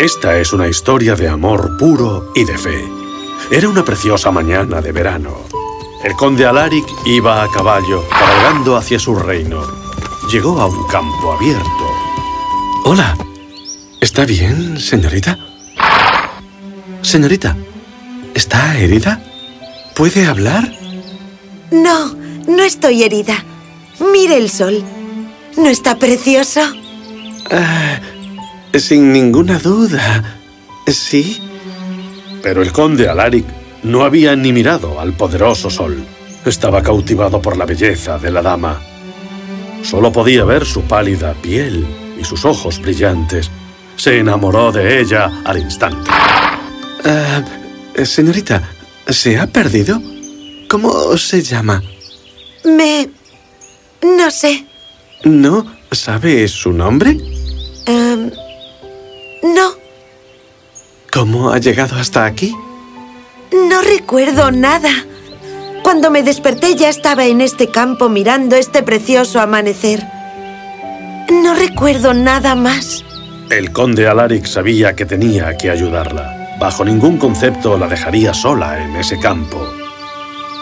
Esta es una historia de amor puro y de fe. Era una preciosa mañana de verano. El conde Alaric iba a caballo, cabalgando hacia su reino. Llegó a un campo abierto. Hola. ¿Está bien, señorita? Señorita, ¿está herida? ¿Puede hablar? No, no estoy herida. Mire el sol. ¿No está precioso? Ah, sin ninguna duda. ¿Sí? Pero el conde Alaric no había ni mirado al poderoso sol. Estaba cautivado por la belleza de la dama. Solo podía ver su pálida piel y sus ojos brillantes. Se enamoró de ella al instante. Ah, señorita, ¿se ha perdido? ¿Cómo se llama? Me... no sé. ¿No sabe su nombre? No. ¿Cómo ha llegado hasta aquí? No recuerdo nada. Cuando me desperté ya estaba en este campo mirando este precioso amanecer. No recuerdo nada más. El conde Alaric sabía que tenía que ayudarla. Bajo ningún concepto la dejaría sola en ese campo.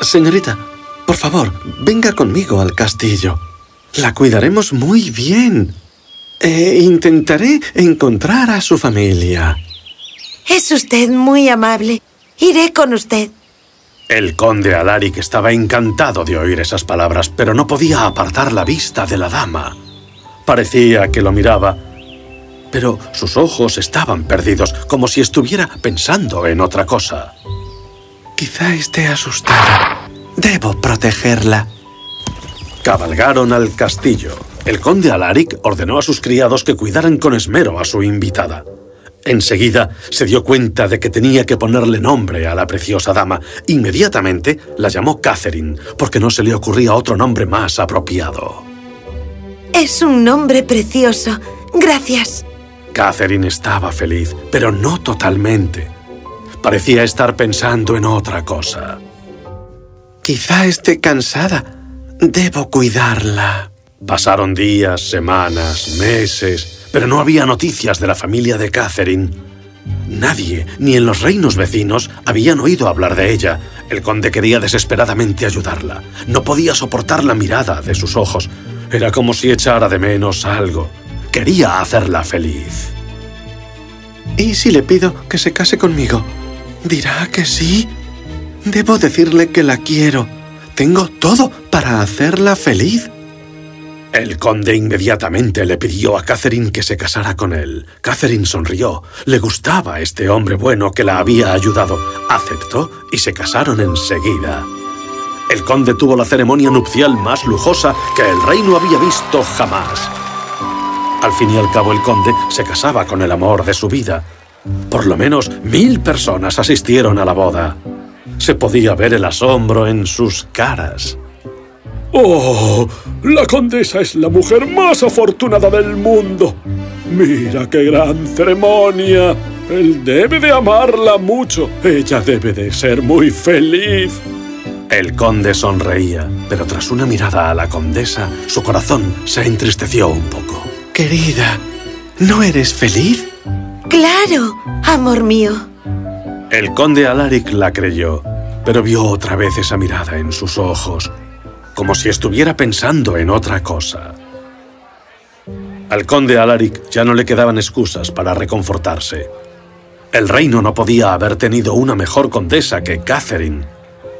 Señorita, por favor, venga conmigo al castillo. La cuidaremos muy bien. E intentaré encontrar a su familia. Es usted muy amable. Iré con usted. El conde Alaric estaba encantado de oír esas palabras, pero no podía apartar la vista de la dama. Parecía que lo miraba, pero sus ojos estaban perdidos, como si estuviera pensando en otra cosa. Quizá esté asustada. Debo protegerla. Cabalgaron al castillo. El conde Alaric ordenó a sus criados que cuidaran con esmero a su invitada. Enseguida se dio cuenta de que tenía que ponerle nombre a la preciosa dama. Inmediatamente la llamó Catherine, porque no se le ocurría otro nombre más apropiado. Es un nombre precioso. Gracias. Catherine estaba feliz, pero no totalmente. Parecía estar pensando en otra cosa. Quizá esté cansada. Debo cuidarla. Pasaron días, semanas, meses pero no había noticias de la familia de Catherine. Nadie, ni en los reinos vecinos, habían oído hablar de ella. El conde quería desesperadamente ayudarla. No podía soportar la mirada de sus ojos. Era como si echara de menos algo. Quería hacerla feliz. ¿Y si le pido que se case conmigo? ¿Dirá que sí? Debo decirle que la quiero. Tengo todo para hacerla feliz. El conde inmediatamente le pidió a Catherine que se casara con él. Catherine sonrió. Le gustaba este hombre bueno que la había ayudado. Aceptó y se casaron enseguida. El conde tuvo la ceremonia nupcial más lujosa que el reino había visto jamás. Al fin y al cabo el conde se casaba con el amor de su vida. Por lo menos mil personas asistieron a la boda. Se podía ver el asombro en sus caras. ¡Oh! La condesa es la mujer más afortunada del mundo. Mira qué gran ceremonia. Él debe de amarla mucho. Ella debe de ser muy feliz. El conde sonreía, pero tras una mirada a la condesa, su corazón se entristeció un poco. Querida, ¿no eres feliz? ¡Claro, amor mío! El conde Alaric la creyó, pero vio otra vez esa mirada en sus ojos como si estuviera pensando en otra cosa. Al conde Alaric ya no le quedaban excusas para reconfortarse. El reino no podía haber tenido una mejor condesa que Catherine.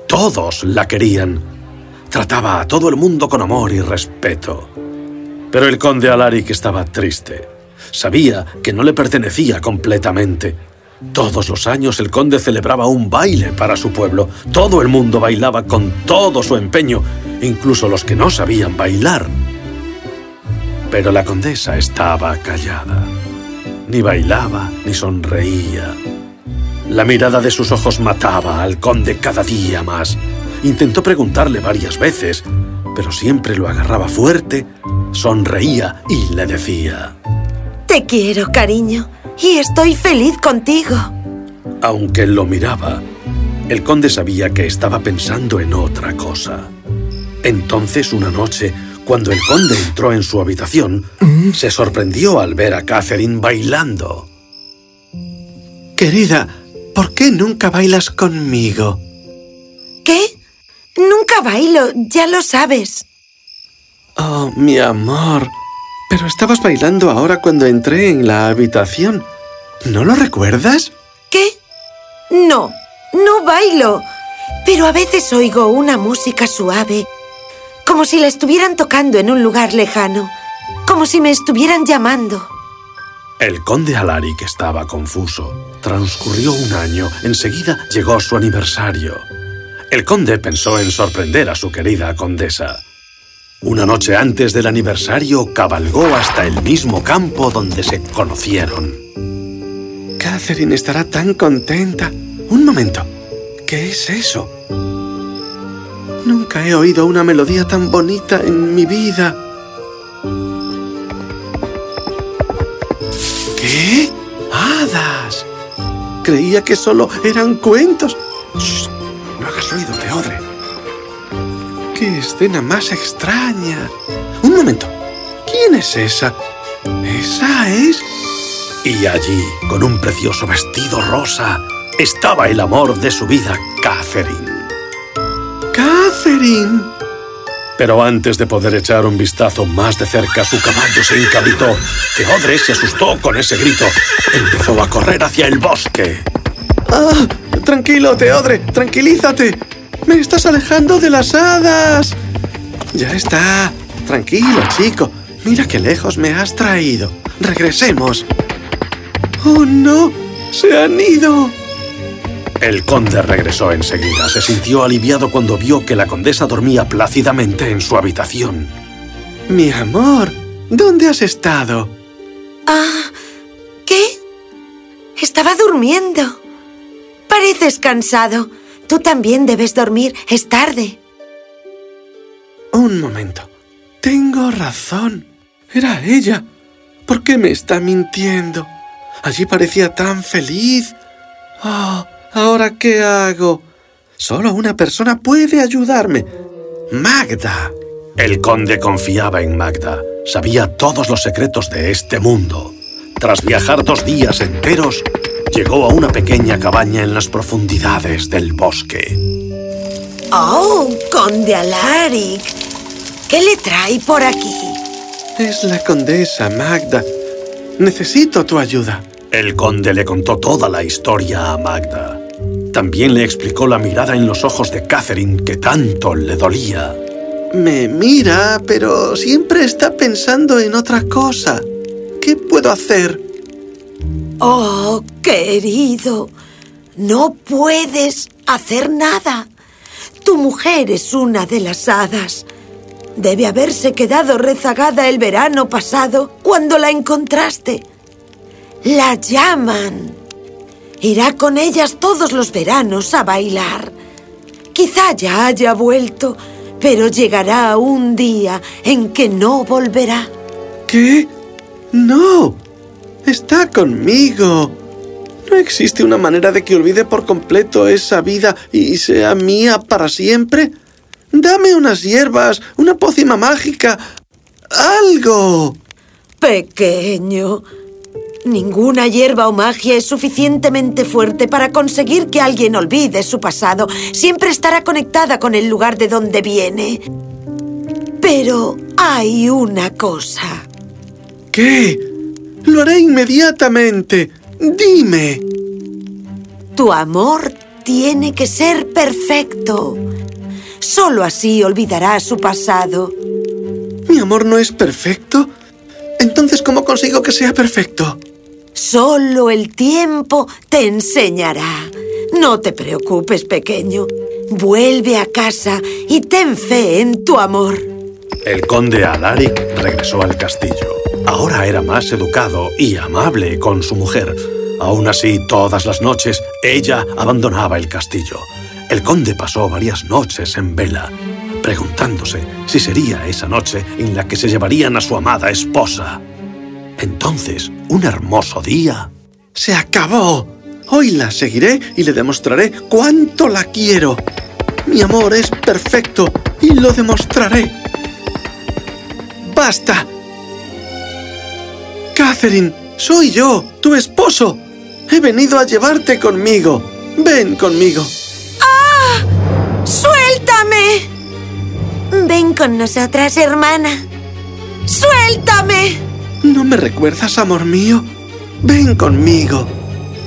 Todos la querían. Trataba a todo el mundo con amor y respeto. Pero el conde Alaric estaba triste. Sabía que no le pertenecía completamente. Todos los años el conde celebraba un baile para su pueblo. Todo el mundo bailaba con todo su empeño incluso los que no sabían bailar. Pero la condesa estaba callada. Ni bailaba, ni sonreía. La mirada de sus ojos mataba al conde cada día más. Intentó preguntarle varias veces, pero siempre lo agarraba fuerte, sonreía y le decía... Te quiero, cariño, y estoy feliz contigo. Aunque lo miraba, el conde sabía que estaba pensando en otra cosa. Entonces, una noche, cuando el conde entró en su habitación, se sorprendió al ver a Catherine bailando. Querida, ¿por qué nunca bailas conmigo? ¿Qué? Nunca bailo, ya lo sabes. Oh, mi amor. Pero estabas bailando ahora cuando entré en la habitación. ¿No lo recuerdas? ¿Qué? No, no bailo. Pero a veces oigo una música suave, como si la estuvieran tocando en un lugar lejano, como si me estuvieran llamando. El conde Alaric estaba confuso. Transcurrió un año. Enseguida llegó su aniversario. El conde pensó en sorprender a su querida condesa. Una noche antes del aniversario, cabalgó hasta el mismo campo donde se conocieron. Catherine estará tan contenta. Un momento. ¿Qué es eso? Nunca he oído una melodía tan bonita en mi vida. ¿Qué? ¡Hadas! Creía que solo eran cuentos. Escena más extraña! Un momento. ¿Quién es esa? ¿Esa es...? Y allí, con un precioso vestido rosa, estaba el amor de su vida, Catherine. ¡Catherine! Pero antes de poder echar un vistazo más de cerca, su caballo se encabritó. Teodre se asustó con ese grito. Empezó a correr hacia el bosque. ¡Ah! Tranquilo, Teodre, tranquilízate. Me estás alejando de las hadas. Ya está. Tranquilo, chico. Mira qué lejos me has traído. Regresemos. ¡Oh, no! ¡Se han ido! El conde regresó enseguida. Se sintió aliviado cuando vio que la condesa dormía plácidamente en su habitación. Mi amor, ¿dónde has estado? Ah, ¿qué? Estaba durmiendo. Pareces cansado. Tú también debes dormir. Es tarde. Un momento. Tengo razón. Era ella. ¿Por qué me está mintiendo? Allí parecía tan feliz. Oh, ¿ahora qué hago? Solo una persona puede ayudarme. Magda. El conde confiaba en Magda. Sabía todos los secretos de este mundo. Tras viajar dos días enteros, llegó a una pequeña cabaña en las profundidades del bosque. ¡Oh, conde Alaric! ¿Qué le trae por aquí? Es la condesa, Magda. Necesito tu ayuda. El conde le contó toda la historia a Magda. También le explicó la mirada en los ojos de Catherine que tanto le dolía. Me mira, pero siempre está pensando en otra cosa. ¿Qué puedo hacer? Oh, querido, no puedes hacer nada. Tu mujer es una de las hadas. Debe haberse quedado rezagada el verano pasado cuando la encontraste. La llaman. Irá con ellas todos los veranos a bailar. Quizá ya haya vuelto, pero llegará un día en que no volverá. ¿Qué? ¡No! Está conmigo. ¿No existe una manera de que olvide por completo esa vida y sea mía para siempre? Dame unas hierbas, una pócima mágica, algo. Pequeño, ninguna hierba o magia es suficientemente fuerte para conseguir que alguien olvide su pasado. Siempre estará conectada con el lugar de donde viene. Pero hay una cosa. ¿Qué? Lo haré inmediatamente. Dime. Tu amor tiene que ser perfecto. Solo así olvidará su pasado. ¿Mi amor no es perfecto? Entonces, ¿cómo consigo que sea perfecto? Solo el tiempo te enseñará. No te preocupes, pequeño. Vuelve a casa y ten fe en tu amor. El conde Alaric regresó al castillo. Ahora era más educado y amable con su mujer. Aún así, todas las noches, ella abandonaba el castillo. El conde pasó varias noches en vela, preguntándose si sería esa noche en la que se llevarían a su amada esposa. Entonces, un hermoso día... ¡Se acabó! Hoy la seguiré y le demostraré cuánto la quiero. Mi amor es perfecto y lo demostraré. ¡Basta! Catherine, soy yo, tu esposo. He venido a llevarte conmigo. Ven conmigo. ¡Ah! ¡Suéltame! Ven con nosotras, hermana. ¡Suéltame! ¿No me recuerdas, amor mío? Ven conmigo.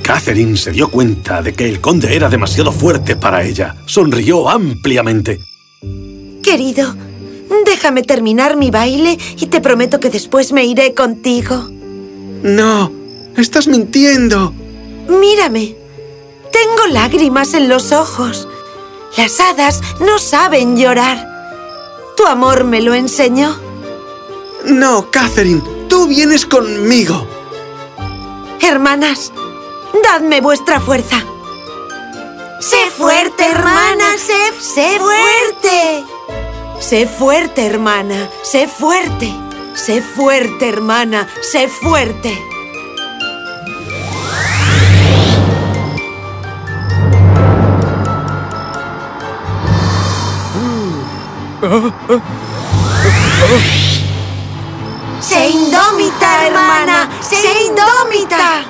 Catherine se dio cuenta de que el conde era demasiado fuerte para ella. Sonrió ampliamente. Querido, déjame terminar mi baile y te prometo que después me iré contigo. No, estás mintiendo. Mírame. Tengo lágrimas en los ojos. Las hadas no saben llorar. Tu amor me lo enseñó. No, Catherine, tú vienes conmigo. Hermanas, dadme vuestra fuerza. Sé fuerte, hermana, sé, sé fuerte. Sé fuerte, hermana, sé fuerte. Sé fuerte, hermana, sé fuerte. ¡Sé indómita, hermana! ¡Sé indómita!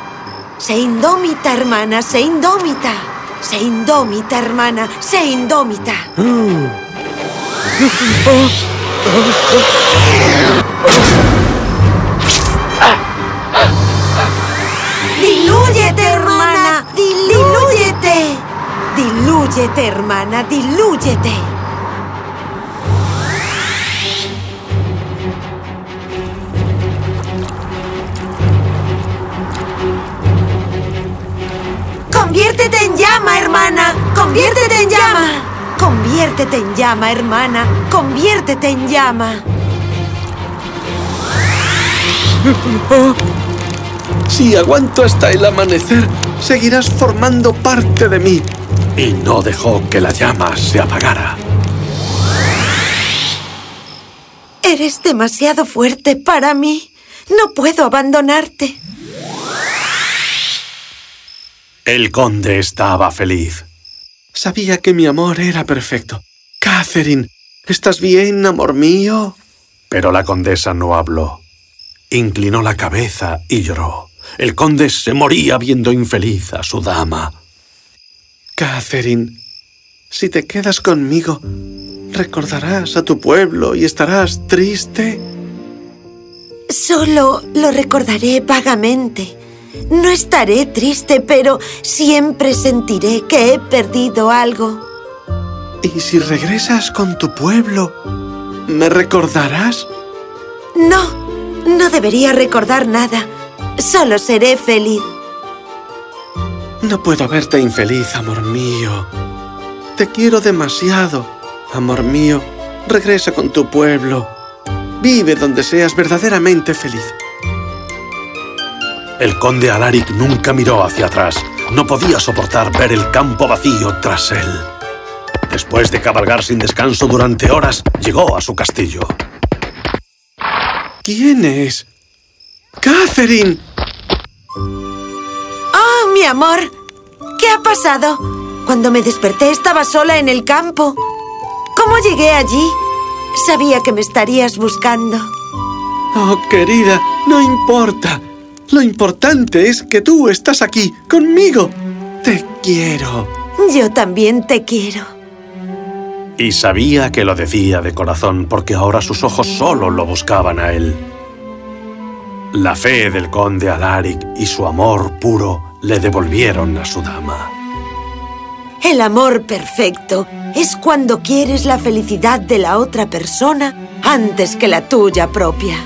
¡Sé indómita, hermana! ¡Sé indómita! ¡Sé indómita, hermana! ¡Sé indómita! ¡Dilúyete, hermana! ¡Dilúyete! ¡Dilúyete, hermana! ¡Dilúyete! ¡Conviértete en llama, hermana! ¡Conviértete en llama! ¡Conviértete en llama, hermana! ¡Conviértete en llama! Si aguanto hasta el amanecer, seguirás formando parte de mí. Y no dejó que la llama se apagara. Eres demasiado fuerte para mí. No puedo abandonarte. El conde estaba feliz. Sabía que mi amor era perfecto. Catherine, ¿estás bien, amor mío? Pero la condesa no habló. Inclinó la cabeza y lloró. El conde se moría viendo infeliz a su dama. Catherine, si te quedas conmigo, recordarás a tu pueblo y estarás triste. Solo lo recordaré vagamente. No estaré triste, pero siempre sentiré que he perdido algo. ¿Y si regresas con tu pueblo, me recordarás? No, no debería recordar nada. Solo seré feliz. No puedo verte infeliz, amor mío. Te quiero demasiado, amor mío. Regresa con tu pueblo. Vive donde seas verdaderamente feliz. El conde Alaric nunca miró hacia atrás. No podía soportar ver el campo vacío tras él. Después de cabalgar sin descanso durante horas, llegó a su castillo. ¿Quién es? ¡Catherine! ¡Oh, mi amor! ¿Qué ha pasado? Cuando me desperté estaba sola en el campo. ¿Cómo llegué allí? Sabía que me estarías buscando. Oh, querida, no importa. Lo importante es que tú estás aquí, conmigo. Te quiero. Yo también te quiero. Y sabía que lo decía de corazón porque ahora sus ojos solo lo buscaban a él. La fe del conde Alaric y su amor puro le devolvieron a su dama. El amor perfecto es cuando quieres la felicidad de la otra persona antes que la tuya propia.